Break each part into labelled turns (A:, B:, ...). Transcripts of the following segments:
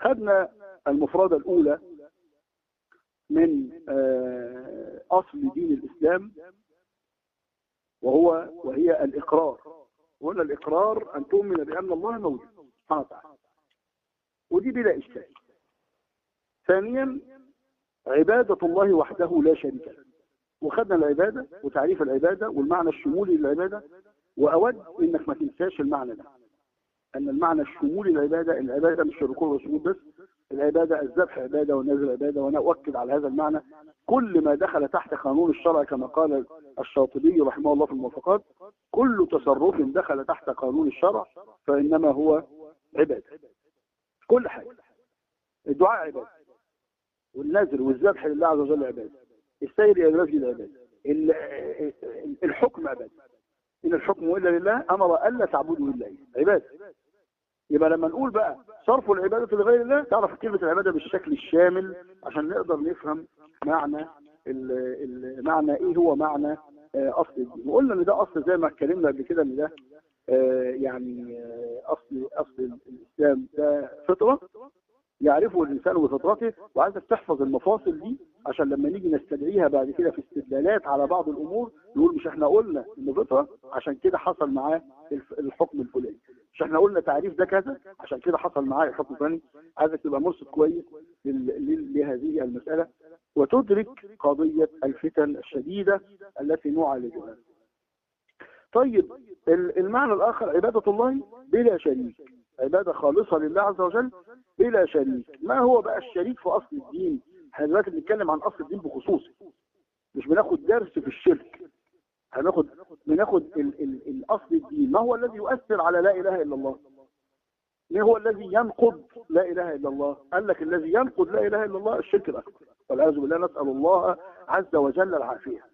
A: خدنا المفردة الأولى من أصل دين الإسلام وهو وهي الإقرار. وهنا الإقرار أن تؤمن بأن الله موجود. سبحانه وتعالى. ودي بلا إشكال. ثانيا عبادة الله وحده لا شريك له. وخدنا العبادة وتعريف العبادة والمعنى الشمولي للعبادة. وأود إنك ما تنساش المعنى ده. أن المعنى الشمولي للعبادة العبادة مش الركوع والسجود بس العبادة الذبح عبادة والنذر عبادة وأنا أؤكد على هذا المعنى. كل ما دخل تحت قانون الشرع كما قال الشاطبي رحمه الله في الموافقات كل تصرف دخل تحت قانون الشرع فإنما هو عبادة. كل حاجة. الدعاء عبادة. والنذر والذبح لله عز وجل عبادة. السير إلى المسجد عبادة. الحكم عبادة. إن الحكم إلا لله أمر ألا تعبدوا إلا عبادة. يبقى لما نقول بقى صرف العبادة لغير الله تعرف كلمة العبادة بالشكل الشامل عشان نقدر نفهم معنى معنى إيه هو معنى أصل الدين. وقلنا إن ده أصل زي ما اتكلمنا قبل كده إن ده يعني أصل أصل الإسلام ده فطرة يعرفه الإنسان بفطرته وعايزك تحفظ المفاصل دي عشان لما نيجي نستدعيها بعد كده في استدلالات على بعض الأمور نقول مش إحنا قلنا إن فطرة عشان كده حصل معاه الحكم الفلاني. مش إحنا قلنا تعريف ده كذا عشان كده حصل معاه الحكم الفلاني عايزك تبقى مرصد كويس لهذه المسألة وتدرك قضية الفتن الشديدة التي نعالجها. طيب المعنى الآخر عبادة الله بلا شريك. عبادة خالصة لله عز وجل بلا شريك. ما هو بقى الشريك في أصل الدين؟ إحنا دلوقتي بنتكلم عن أصل الدين بخصوصه مش بناخد درس في الشرك. هناخد بناخد ال ال الأصل الدين. ما هو الذي يؤثر على لا إله إلا الله؟ ما هو الذي ينقض لا إله إلا الله؟ قال لك الذي ينقض لا إله إلا الله الشرك الأكبر. والعياذ بالله نسأل الله عز وجل العافية.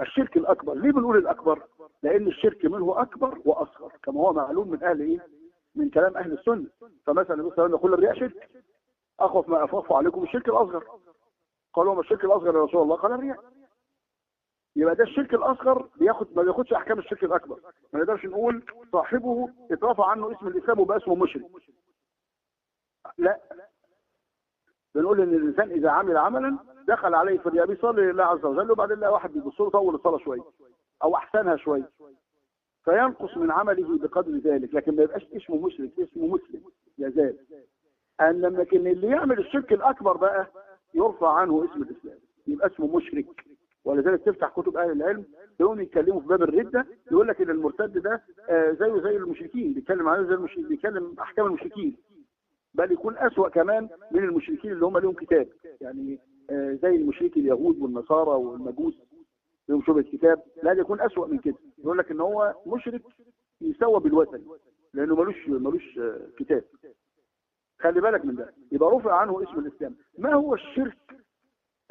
A: الشرك الأكبر ليه بنقول الأكبر؟ لأن الشرك منه أكبر وأصغر. كما هو معلوم من أهل إيه؟ من كلام أهل السنة. فمثلا النبي صلى الله عليه وسلم الرياء شرك. اخف ما اخاف عليكم الشرك الأصغر. قالوا ما الشرك الأصغر يا رسول الله؟ قال الرياء. يبقى ده الشرك الأصغر بياخد ما بياخدش أحكام الشرك الأكبر. ما نقدرش نقول صاحبه اترفع عنه اسم الإسلام وبقى اسمه مشرك. لا. بنقول إن الإنسان إذا عمل عملا دخل عليه في الرياء بيصلي لله عز وجل وبعدين لقى واحد بيبص له طول الصلاة شوية أو أحسنها شوية. فينقص من عمله بقدر ذلك لكن ما يبقاش اسمه مشرك اسمه مسلم يزال أن لكن اللي يعمل الشرك الأكبر بقى يرفع عنه اسم الإسلام يبقى اسمه مشرك. ولذلك تفتح كتب أهل العلم تقوم يتكلموا في باب الردة يقول لك إن المرتد ده آه زيه زي المشركين بيتكلم عليه زي المشركين بيتكلم أحكام المشركين. بل يكون أسوأ كمان من المشركين اللي هم لهم كتاب. يعني آه زي المشركين اليهود والنصارى والمجوس لهم شبه كتاب. لا يكون أسوأ من كده. يقول لك إن هو مشرك يسوى بالوثن لأنه ملوش ملوش آه كتاب. خلي بالك من ده. يبقى رفع عنه اسم الإسلام. ما هو الشرك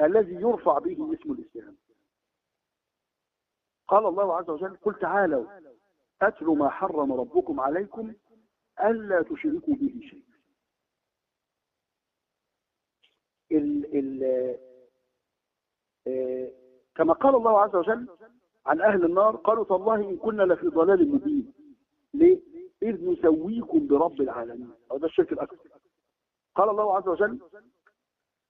A: الذي يرفع به اسم الإسلام؟ قال الله عز وجل قل تعالوا أتل ما حرم ربكم عليكم ألا تشركوا به شيء ال ال آه كما قال الله عز وجل عن أهل النار قالوا تالله إن كنا لفي ضلال مبين. ليه؟ إذ نسويكم برب العالمين. أو ده الشرك الأكبر. قال الله عز وجل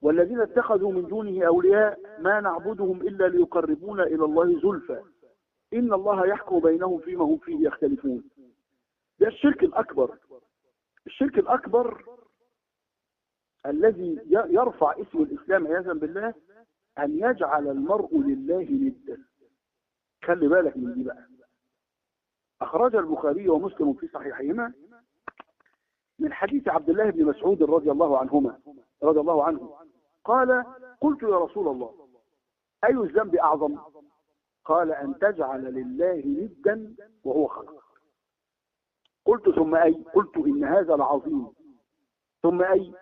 A: والذين اتخذوا من دونه أولياء ما نعبدهم إلا ليقربونا إلى الله زلفى. إن الله يحكم بينهم فيما هم فيه يختلفون. ده الشرك الأكبر. الشرك الأكبر الذي يرفع اسم الإسلام عياذا بالله أن يجعل المرء لله ندا. خلي بالك من دي بقى. أخرج البخاري ومسلم في صحيحهما من حديث عبد الله بن مسعود رضي الله عنهما رضي الله عنه. قال قلت يا رسول الله أي الذنب أعظم؟ قال أن تجعل لله ندا وهو خلق. قلت ثم أي؟ قلت إن هذا العظيم. ثم أي؟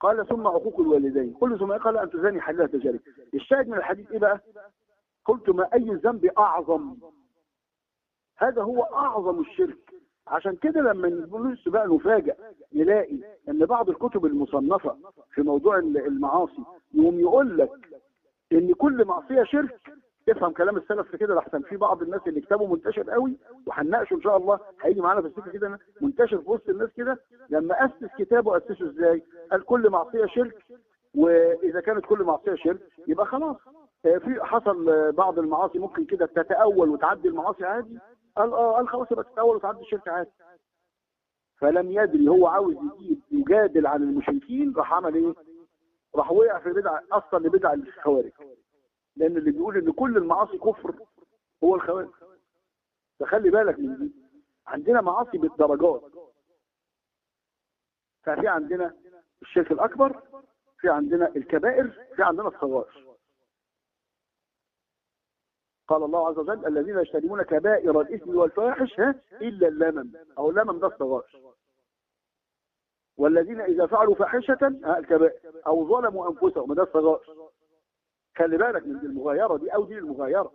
A: قال ثم عقوق الوالدين. قل ثم قال أن تزاني حلها تجاري الشاهد من الحديث إيه بقى؟ قلت ما أي ذنب أعظم؟ هذا هو أعظم الشرك. عشان كده لما نقول بقى نفاجئ نلاقي إن بعض الكتب المصنفة في موضوع المعاصي يوم يقول لك إن كل معصية شرك. تفهم كلام السلف في كده لحسن في بعض الناس اللي كتابه منتشر قوي وهنناقشه إن شاء الله هيجي معانا في السكة كده منتشر في وسط الناس كده لما أسس كتابه أسسه إزاي؟ قال كل معصية شرك وإذا كانت كل معصية شرك يبقى خلاص. في حصل بعض المعاصي ممكن كده تتأول وتعدي المعاصي عادي. قال آه قال خلاص يبقى تتأول وتعدي الشرك عادي. فلم يدري هو عاوز يجيب يجادل عن المشركين راح عمل إيه؟ راح وقع في بدع أصلا لبدع الخوارج. لأن اللي بيقول إن كل المعاصي كفر هو الخوارج. فخلي بالك من دي. عندنا معاصي بالدرجات. ففي عندنا الشرك الأكبر في عندنا الكبائر في عندنا الصغائر قال الله عز وجل الذين يجتنبون كبائر الإثم والفواحش إلا اللمم. أو اللمم ده الصغائر والذين إذا فعلوا فاحشة ها الكبائر. أو ظلموا أنفسهم ده الصغائر خلي بالك من المغايرة دي أو دي المغايرة.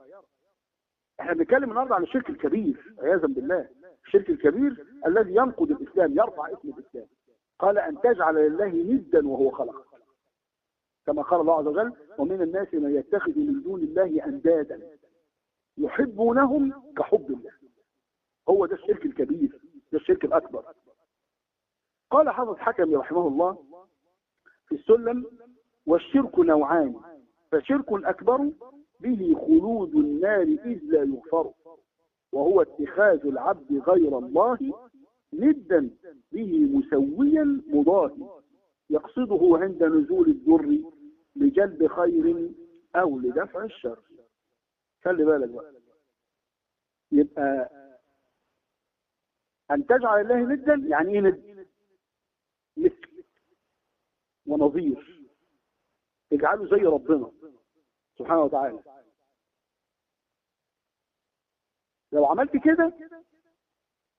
A: إحنا بنتكلم النهارده عن الشرك الكبير عياذا بالله. الشرك الكبير الذي ينقض الإسلام يرفع اسم الإسلام. قال أن تجعل لله ندا وهو خلق. كما قال الله عز وجل ومن الناس من يتخذ من دون الله أندادا يحبونهم كحب الله. هو ده الشرك الكبير ده الشرك الأكبر. قال حافظ حكم رحمه الله في السلم والشرك نوعان فشرك أكبر به خلود النار إذ لا يغفر. وهو اتخاذ العبد غير الله ندا به مسويا مضاهي. يقصده عند نزول الضر لجلب خير أو لدفع الشر. خلي بالك بقى. يبقى أن تجعل الله ندا يعني إيه ند؟ مثل ونظير. اجعله زي ربنا. سبحانه وتعالى. لو عملت كده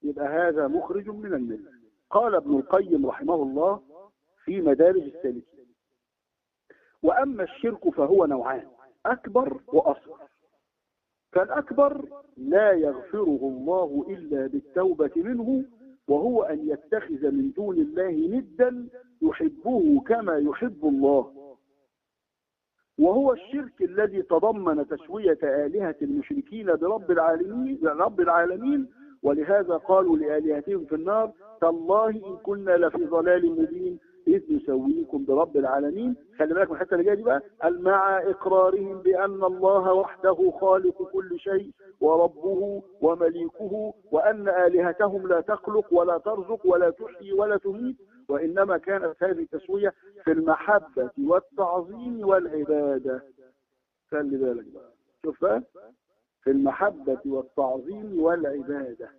A: يبقى هذا مخرج من الملة قال ابن القيم رحمه الله في مدارج السالكين وأما الشرك فهو نوعان أكبر وأصغر. فالأكبر لا يغفره الله إلا بالتوبة منه وهو أن يتخذ من دون الله ندا يحبه كما يحب الله. وهو الشرك الذي تضمن تسوية آلهة المشركين برب العالمين رب العالمين. ولهذا قالوا لآلهتهم في النار تالله إن كنا لفي ضلال مبين إذ نسويكم برب العالمين. خلي بالك من الحتة اللي جاية دي بقى. قال مع إقرارهم بأن الله وحده خالق كل شيء وربه ومليكه وأن آلهتهم لا تخلق ولا ترزق ولا تحيي ولا تميت؟ وإنما كانت هذه التسوية في المحبة والتعظيم والعبادة. خلي بالك بقى. شوف في المحبة والتعظيم والعبادة.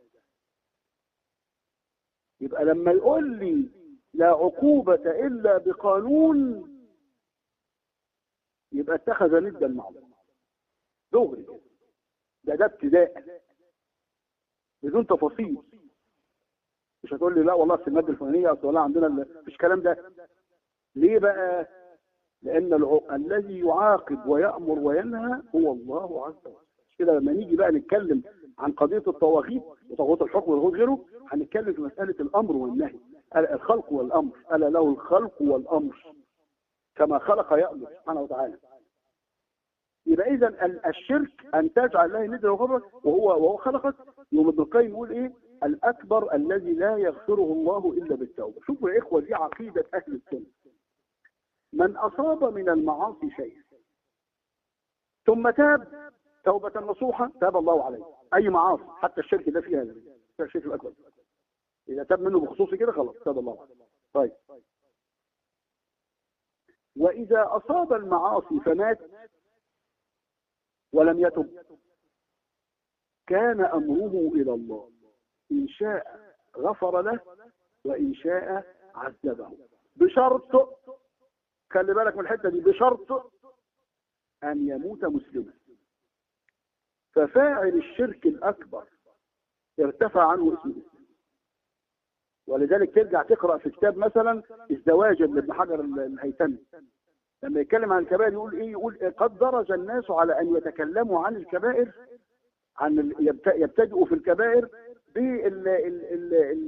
A: يبقى لما يقول لي لا عقوبة إلا بقانون يبقى اتخذ ندا مع الله. دغري ده ده ابتداء. بدون تفاصيل. مش هتقول لي لا والله في المادة الفلانية أصل والله عندنا مفيش الكلام ده. ليه بقى؟ لأن. الذي يعاقب ويأمر وينهى هو الله عز وجل. كده؟ لما نيجي بقى نتكلم عن قضية الطواغيت وطاغوت الحكم وطاغوت غيره هنتكلم في مسألة الأمر والنهي. الخلق والأمر. الا له الخلق والأمر. كما خلق يأمر سبحانه وتعالى. يبقى اذا الشرك أن تجعل الله ندا وهو وهو خلقك. يوم ابن القيم يقول إيه؟ الأكبر الذي لا يغفره الله إلا بالتوبة. شوفوا يا إخوة دي عقيدة أهل السنة. من أصاب من المعاصي شيئا ثم تاب توبة نصوحة تاب الله عليه. أي معاصي حتى الشرك ده فيها هذا الشرك الأكبر. إذا تاب منه بخصوص كده خلاص تاب الله عليه. طيب. وإذا أصاب المعاصي فمات ولم يتب كان أمره إلى الله. إن شاء غفر له وإن شاء عذبه. بشرط خلي بالك من الحتة دي بشرط أن يموت مسلما. ففاعل الشرك الأكبر ارتفع عنه اسم الإسلام ولذلك ترجع تقرأ في كتاب مثلا الزواج لابن حجر الهيثمي لما يتكلم عن الكبائر يقول إيه؟ يقول إيه قد درج الناس على أن يتكلموا عن الكبائر عن يبتدئوا في الكبائر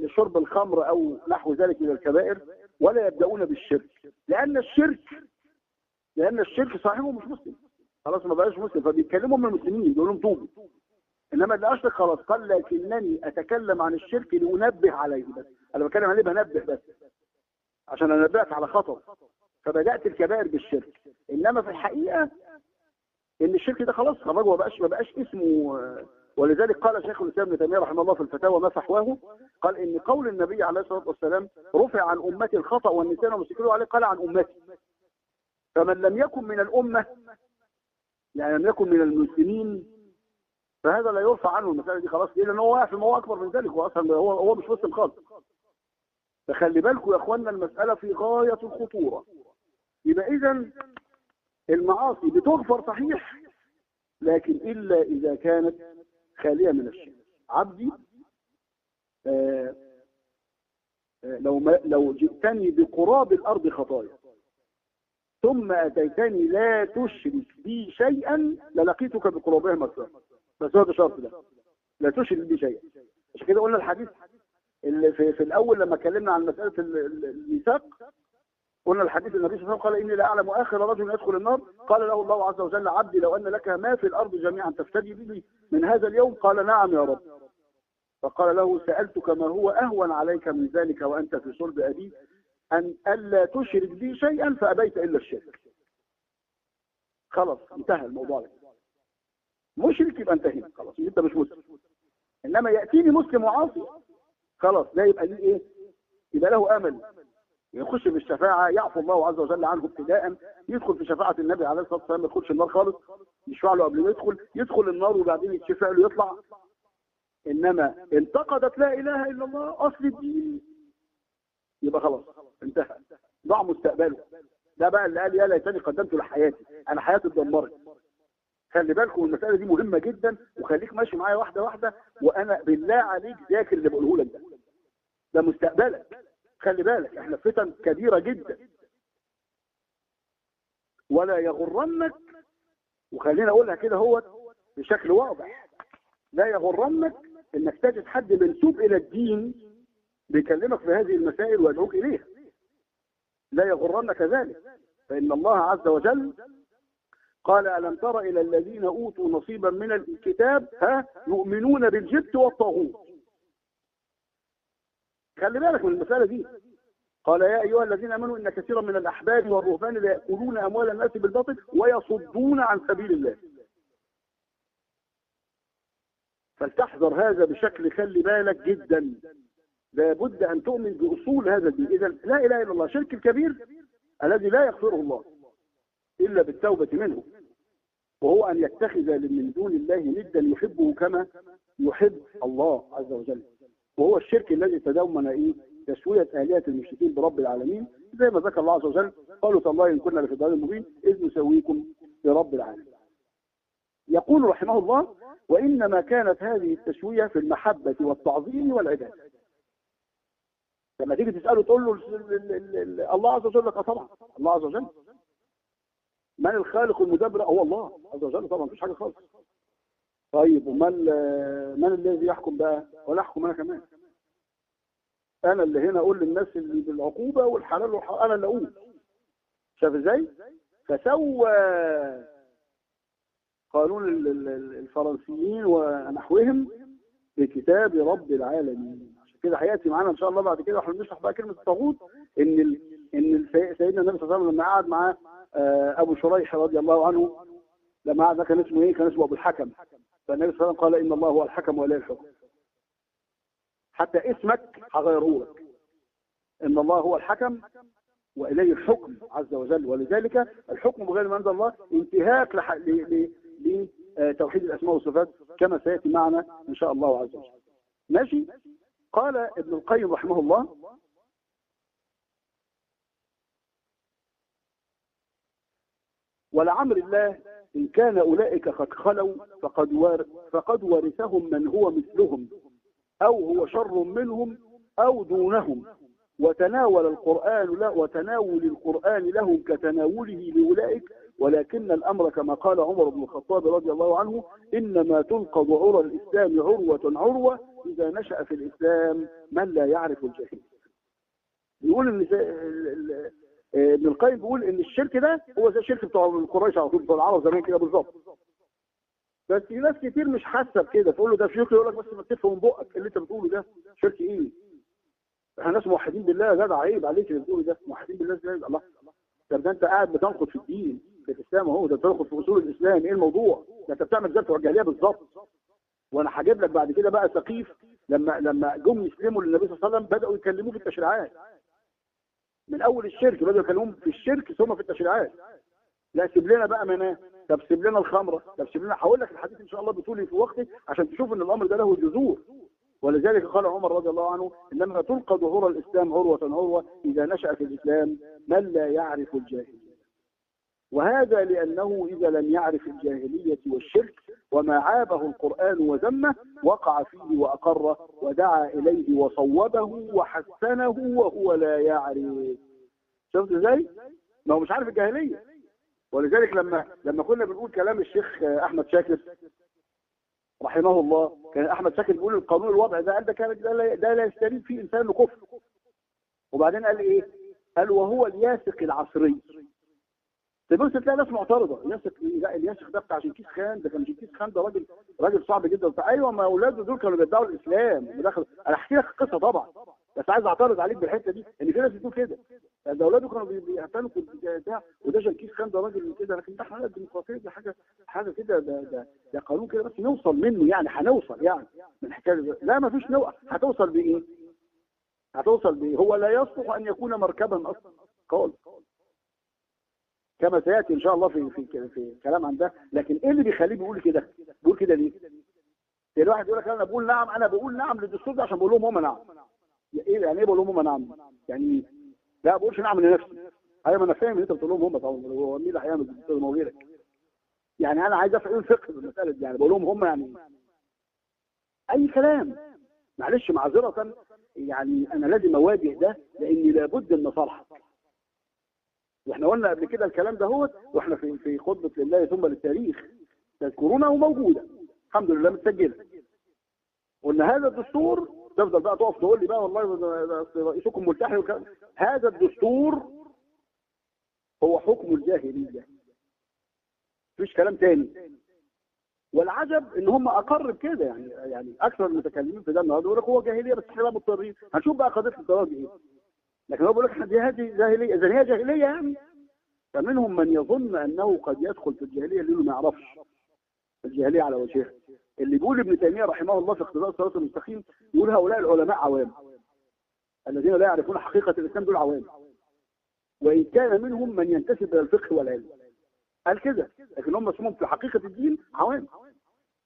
A: بشرب الخمر أو نحو ذلك من الكبائر ولا يبدأون بالشرك لأن الشرك لأن الشرك صاحبه مش مسلم. خلاص ما بقاش مسلم. فبيتكلموا من المسلمين بيقولوا لهم توبوا. إنما اللي أشرك خلاص قال لكنني أتكلم عن الشرك لأنبه عليه بس. أنا بتكلم عليه بنبه بس. عشان انبهك على خطر فبدأت الكبائر بالشرك. إنما في الحقيقة إن الشرك ده خلاص خرج ما بقاش ما بقاش اسمه ولذلك قال شيخ الإسلام ابن تيمية رحمه الله في الفتاوى ما فحواه قال إن قول النبي عليه الصلاة والسلام رفع عن أمتي الخطأ والنسيان وما عليه قال عن أمتي. فمن لم يكن من الأمة يعني لم يكن من المسلمين فهذا لا يرفع عنه المسألة دي خلاص لأن هو واقع في موضوع أكبر من ذلك هو أصلا هو هو مش مسلم خالص. فخلي بالكم يا اخوانا المسألة في غاية الخطورة. يبقى اذا المعاصي بتغفر صحيح لكن إلا إذا كانت خالية من الشرك. عبدي آآ آآ لو ما لو جئتني بقراب الأرض خطايا ثم أتيتني لا تشرك بي شيئا للقيتك بقرابها مغفرة. بس هو ده شرط ده. لا تشرك بي شيئا. عشان كده قلنا الحديث اللي في, في الأول لما اتكلمنا عن مسألة الميثاق قلنا الحديث النبي صلى الله عليه وسلم قال إني لا أعلم آخر رجل يدخل النار. قال له الله عز وجل عبدي لو أن لك ما في الأرض جميعا تفتدي به من هذا اليوم. قال نعم يا رب. فقال له سألتك ما هو أهون عليك من ذلك وأنت في صلب ابيك أن ألا تشرك بي شيئا فأبيت إلا الشرك. خلاص انتهى الموضوع. ده مشرك يبقى انتهينا خلاص انت مش مسلم إنما يأتيني مسلم وعاصي. خلاص ده يبقى ليه إيه؟ يبقى له أمل. يخش في الشفاعة يعفو الله عز وجل عنه ابتداء يدخل في شفاعة النبي عليه الصلاة والسلام ما يدخلش النار خالص يشفع له قبل ما يدخل يدخل النار وبعدين يتشفع له يطلع. إنما انتقدت لا إله إلا الله أصل الدين. يبقى خلاص انتهى. ضاع مستقبله. ده بقى اللي قال يا ليتني قدمت لحياتي. أنا حياتي اتدمرت. خلي بالكم المسألة دي مهمة جدا وخليك ماشي معايا واحدة واحدة وأنا بالله عليك ذاكر اللي بقوله لك ده. ده مستقبلك. خلي بالك إحنا فتن كبيرة جدا. ولا يغرنك وخلينا أقولها كده هو بشكل واضح. لا يغرنك إنك تجد حد منسوب إلى الدين بيكلمك في هذه المسائل ويدعوك إليها. لا يغرنك ذلك. فإن الله عز وجل قال ألم تر إلى الذين أوتوا نصيبا من الكتاب ها يؤمنون بالجبت والطاغوت. خلي بالك من المسألة دي. قال يا أيها الذين آمنوا إن كثيرا من الأحباب والرهبان لا يأكلون أموال الناس بالباطل ويصدون عن سبيل الله. فلتحذر هذا بشكل خلي بالك جدا. لابد أن تؤمن بأصول هذا الدين. إذا لا إله إلا الله شرك الكبير الذي لا يغفره الله إلا بالتوبة منه. وهو أن يتخذ من دون الله ندا يحبه كما يحب الله عز وجل. وهو الشرك الذي تدومن إيه؟ تسوية آلهة المشركين برب العالمين. زي ما ذكر الله عز وجل قالوا تالله إن كنا لفي ضلال مبين إذ نسويكم برب العالمين. يقول رحمه الله وإنما كانت هذه التسوية في المحبة والتعظيم والعبادة. لما تيجي تسأله تقول له الله عز وجل لك طبعا. الله عز وجل. من الخالق المدبر؟ هو الله عز وجل طبعا مفيش حاجة خالص. طيب ومن من الذي يحكم بقى؟ ولا أحكم أنا كمان. أنا اللي هنا أقول للناس اللي بالعقوبة والحلال والحرام أنا اللي أقول. شاف إزاي؟ فسوى قانون الفرنسيين ونحوهم بكتاب رب العالمين. عشان كده هيأتي معانا إن شاء الله بعد كده وإحنا بنشرح بقى كلمة الطاغوت إن. إن سيدنا النبي صلى الله عليه وسلم لما قعد معاه أبو شريح رضي الله عنه لما قعد كان اسمه إيه؟ كان اسمه أبو الحكم. فالنبي صلى الله عليه وسلم قال إن الله هو الحكم ولا الحكم. حتى اسمك هغيره لك إن الله هو الحكم وإليه الحكم عز وجل. ولذلك الحكم بغير ما أنزل الله انتهاك لتوحيد الأسماء والصفات كما سيأتي معنا إن شاء الله عز وجل. ماشي؟ قال ابن القيم رحمه الله ولعمر الله إن كان أولئك قد خلوا فقد, فقد ورثهم من هو مثلهم أو هو شر منهم أو دونهم. وتناول القرآن له وتناول القرآن لهم كتناوله لأولئك. ولكن الأمر كما قال عمر بن الخطاب رضي الله عنه إنما تنقض عرى الإسلام عروة عروة إذا نشأ في الإسلام من لا يعرف الجاهل يقول ابن القيم بيقول إن الشرك ده هو زي الشرك بتوع قريش على طول بتوع العرب زمان كده بالظبط. بس في ناس كتير مش حاسة بكده تقول له ده شرك يقول لك بس ما تفهم من بقك اللي أنت بتقوله ده. شرك إيه؟ إحنا ناس موحدين بالله يا جدع عيب عليك اللي بتقوله ده. موحدين بالله إزاي الله طب ده أنت قاعد بتنقد في الدين في الإسلام أهو ده بتنقد في أصول الإسلام إيه الموضوع؟ ده أنت بتعمل زي بتوع الجاهلية بالظبط. وأنا هجيب لك بعد كده بقى ثقيف لما لما جم يسلموا للنبي صلى الله عليه وسلم بدأوا يكلموه في التشريعات. من أول الشرك بدأوا يكلمون في الشرك ثم في التشريعات. لا سيب لنا بقى مناه طب سيب لنا الخمره طب سيب لنا هقول لك الحديث إن شاء الله بطولي في وقته عشان تشوف إن الأمر ده له جذور. ولذلك قال عمر رضي الله عنه إنما تلقى ظهور الإسلام عروة عروة إذا نشأ في الإسلام من لا يعرف الجاهلية. وهذا لأنه إذا لم يعرف الجاهلية والشرك وما عابه القرآن وذمه وقع فيه وأقره ودعا إليه وصوبه وحسنه وهو لا يعرف. شفت إزاي؟ ما هو مش عارف الجاهلية. ولذلك لما لما كنا بنقول كلام الشيخ أحمد شاكر رحمه الله كان أحمد شاكر بيقول القانون الوضع ده قال ده كان ده لا يستريد فيه إنسان لكفر وبعدين قال إيه؟ قال وهو الياسق العصري. تبص تلاقي ناس معترضة. الياسق لا الياسق ده بتاع جنكيز خان ده كان جنكيز خان ده راجل راجل صعب جدا. أيوه ما أولاده دول كانوا بيدعوا الإسلام أنا احكي لك القصة طبعا. بس عايز اعترض عليك بالحته دي ان في ناس بتقول كده. ده أولاده كانوا في بتاع وده جنكيز خان ده راجل كده لكن ده حاجة الديمقراطيه دي حاجة حاجة كده ده ده ده قانون كده بس نوصل منه يعني هنوصل يعني من الحكاية لا ما فيش نوع. هتوصل بإيه؟ هتوصل بإيه؟ هو لا يصلح أن يكون مركبا أصلا. قال. كما سيأتي إن شاء الله في في في كلام عن ده. لكن إيه اللي بيخليه بيقول كده؟ بيقول كده ليه؟ الواحد يقول لك أنا بقول نعم أنا بقول نعم للدستور ده عشان بقول لهم هم نعم. يعني إيه بقول لهم هم نعم؟ يعني لا بقولش نعم لنفسي. أيوه ما أنا فاهم ان أنت بتقول لهم هم طبعا. هو مين اللي هيعمل ما غيرك؟ يعني أنا عايز أفهم الفقه في المسألة دي. يعني بقول لهم هم يعني أي كلام. معلش معذرة يعني أنا لازم أواجه ده لاني لابد ان اصالحك وإحنا قلنا قبل كده الكلام ده هو وإحنا في في خطبة لله ثم للتاريخ تذكرونا وموجودة. الحمد لله متسجلة. قلنا هذا الدستور تفضل بقى تقف تقول لي بقى والله رئيسكم ملتحي وكذا. هذا الدستور هو حكم الجاهلية. مفيش كلام تاني. والعجب إن هم أقر بكده يعني يعني أكثر المتكلمين في ده النهارده يقول لك هو جاهلية بس إحنا مضطرين. هنشوف بقى قضية الزواج إيه. لكن هو بيقول لك هذه جاهلية إذا هي جاهلية يعني. فمنهم من يظن أنه قد يدخل في الجاهلية لأنه ما يعرفش. الجاهلية على وجهها. اللي بيقول ابن تيمية رحمه الله في اقتضاء الصراط المستقيم يقول هؤلاء العلماء عوام. الذين لا يعرفون حقيقة الإسلام دول عوام. وإن كان منهم من ينتسب إلى الفقه والعلم. قال كده لكن هم اسمهم في حقيقة الدين عوام.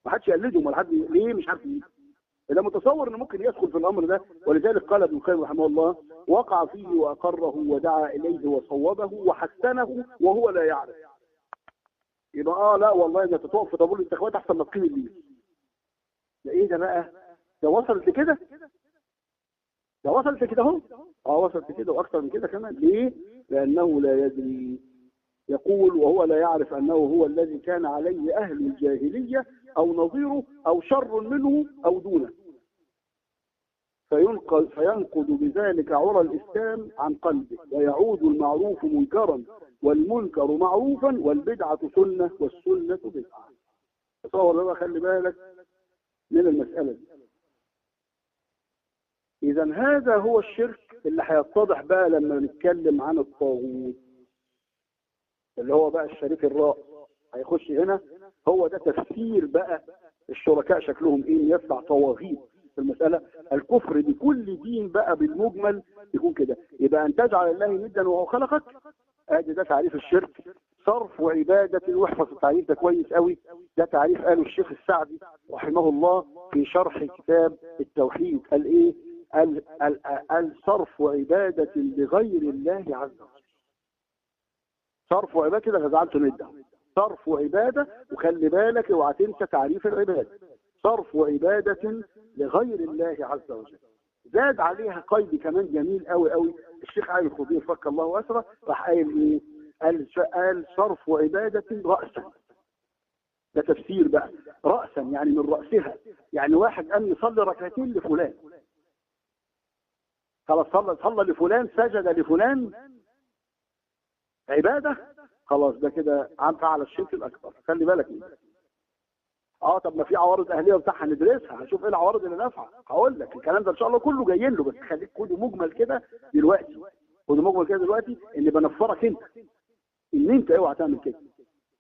A: ما حدش يقلدهم ولا حد ليه مش عارف ليه ده متصور إنه ممكن يدخل في الأمر ده ولذلك قال ابن القيم رحمه الله وقع فيه وأقره ودعا إليه وصوبه وحسنه وهو لا يعرف. يبقى آه لا والله انت تقف في طابور الانتخابات احسن ما تقيم الليل ده إيه ده بقى؟ ده وصلت لكده؟ ده وصلت كده أهو؟ آه وصلت كده وأكثر من كده كمان. ليه؟ لأنه لا يدري. يقول وهو لا يعرف أنه هو الذي كان عليه أهل الجاهلية أو نظيره أو شر منه أو دونه. فينقض, بذلك عرى الإسلام عن قلبه. ويعود المعروف منكرا والمنكر معروفا والبدعة سنة والسنة بدعة. تصور بقى خلي بالك من المسألة دي. إذا هذا هو الشرك اللي هيتضح بقى لما نتكلم عن الطاغوت. اللي هو بقى الشريك الرائع هيخش هنا. هو ده تفسير بقى الشركاء شكلهم إيه؟ يطلع طواغيت في المسألة. الكفر بكل دين بقى بالمجمل يكون كده. يبقى أن تجعل الله ندا وهو خلقك. أدي ده تعريف الشرك. صرف وعبادة واحفظ التعريف ده كويس قوي. ده تعريف قاله الشيخ السعدي رحمه الله في شرح كتاب التوحيد. قال إيه؟ قال الصرف وعبادة لغير الله عز وجل. صرف وعبادة كده غزعلت ندا صرف وعبادة وخلي بالك اوعى تنسى تعريف العبادة. صرف عبادة لغير الله عز وجل. زاد عليها قيد كمان جميل قوي قوي. الشيخ علي الخضير فك الله اسره راح قايل إيه؟ قال صرف عباده راسا. ده تفسير بقى. راسا يعني من رأسها. يعني واحد قام يصلي ركعتين لفلان. خلاص صلى صلى لفلان سجد لفلان. عبادة؟ خلاص ده كده عم فعل الشرك الأكبر. خلي بالك منه آه طب ما في عوارض أهلية بتاعها ندرسها. هنشوف إيه العوارض اللي نافعة. هقول لك الكلام ده إن شاء الله كله جايين له. بس خليك خده مجمل كده دلوقتي. خده مجمل كده دلوقتي ان بنفرك أنت. ان انت اوعى تعمل كده؟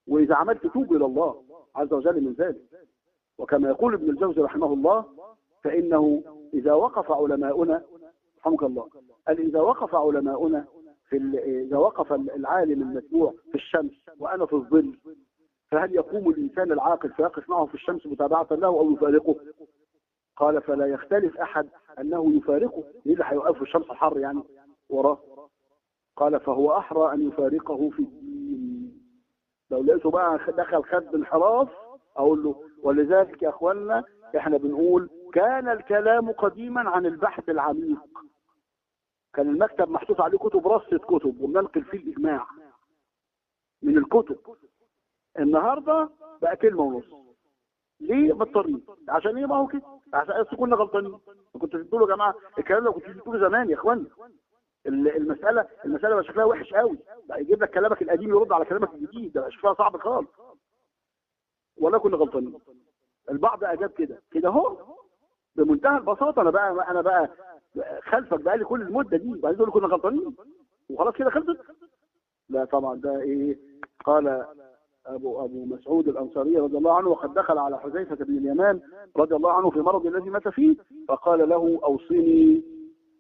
A: وإذا عملت توب إلى الله عز وجل من ذلك. وكما يقول ابن الجوزي رحمه الله فإنه إذا وقف علماؤنا رحمك الله قال إذا وقف علماؤنا في إذا وقف العالم المتبوع في الشمس وأنا في الظل فهل يقوم الإنسان العاقل فيقف معه في الشمس متابعة له أو يفارقه؟ قال فلا يختلف أحد أنه يفارقه. مين اللي هيوقف في الشمس الحر يعني وراه. قال فهو أحرى أن يفارقه في لو لقيته بقى دخل خد انحراف أقول له ولذلك يا أخوانا إحنا بنقول كان الكلام قديما عن البحث العميق. كان المكتب محطوط عليه كتب رصة كتب وبننقل فيه الإجماع من الكتب. النهارده بقى كلمة ونص. ليه مضطرين؟ عشان إيه ما هو كده؟ عشان كنا غلطانين. كنت بتقولوا يا جماعة الكلام ده كنت بتقولوا زمان يا اخوانا المساله المسألة بقى شكلها وحش قوي. بقى يجيب لك كلامك القديم يرد على كلامك الجديد. ده بقى شكلها صعب خالص. ولا كنا غلطانين. البعض أجاب كده. كده اهو بمنتهى البساطة أنا بقى أنا بقى خلفك بقى لي كل المدة دي. وبعدين تقول كنا غلطانين. وخلاص كده خلصت. لا طبعا ده إيه؟ قال أبو, أبو مسعود الأنصاري رضي الله عنه وقد دخل على حذيفة بن اليمان رضي الله عنه في مرض الذي مات فيه فقال له أوصني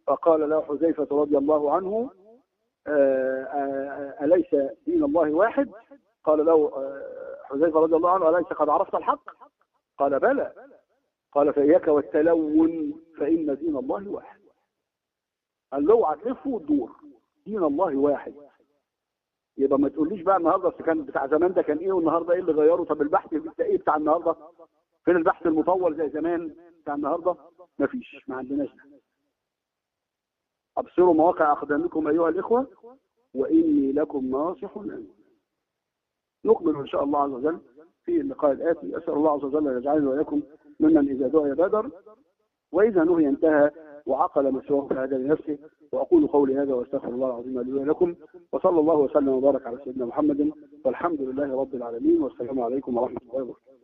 A: فقال له حذيفة رضي الله عنه أليس دين الله واحد؟ قال له حذيفة رضي الله عنه أليس قد عرفت الحق؟ قال بلى. قال فإياك والتلون فإن دين الله واحد. قال له اوعى تلف وتدور دين الله واحد. يبقى ما تقوليش بقى النهارده كان بتاع زمان ده كان إيه والنهارده إيه اللي غيره؟ طب البحث إيه بتاع النهارده؟ فين البحث المطول زي زمان بتاع النهارده؟ مفيش ما عندناش أبصروا مواقع أقدامكم أيها الإخوة وإني لكم ناصح. امين نقبل إن شاء الله عز وجل في اللقاء الآتي. أسأل الله عز وجل أن يجعلني وإياكم ممن إذا دعي بدر وإذا نهي انتهى وعقل مسواه فهذا لنفسه. وأقول قولي هذا وأستغفر الله العظيم لي ولكم. وصلى الله وسلم وبارك على سيدنا محمد. والحمد لله رب العالمين. والسلام عليكم ورحمة الله وبركاته.